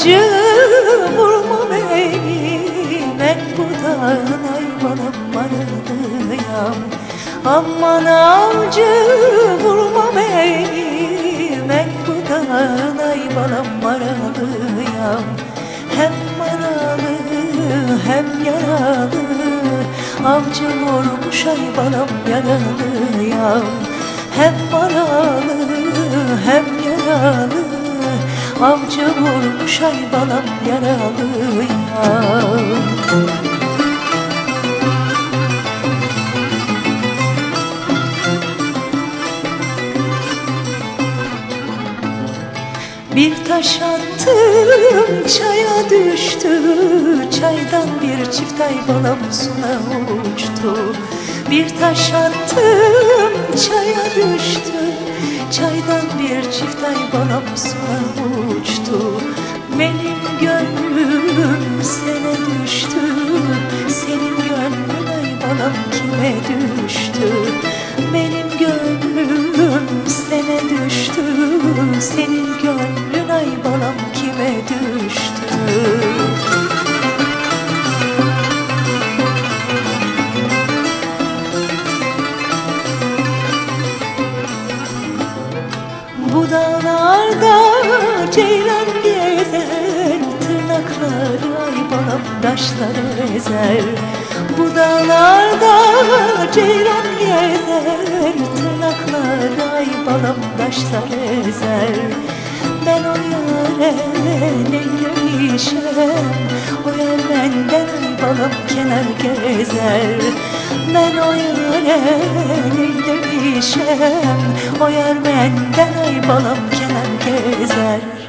avcı vurma beni Ben bu dağın hayvanım maradıyam Aman avcı vurma beni Ben bu dağın hayvanım maradıyam Hem maralı hem yaralı Avcı vurmuş hayvanım yaralıyam Hem maralı hem yaralı Avcı vurmuş hayvanım yaralıyam Bir taş attım çaya düştü. Çaydan bir çift ay balam suna uçtu. Bir taş attım çaya düştü. Çaydan bir çift ay balam suna uçtu Senin gönlün ay balam kime düştü? Bu dağlarda ceylan gezer Tırnakları ay balam taşları ezer. Bu dağlarda ceylan gezer Balam taşları ezer Ben o yâre neylemişem O yar benden ay balam kenar gezer. Ben o yâre neylemişem O yar benden ay balam kenar gezer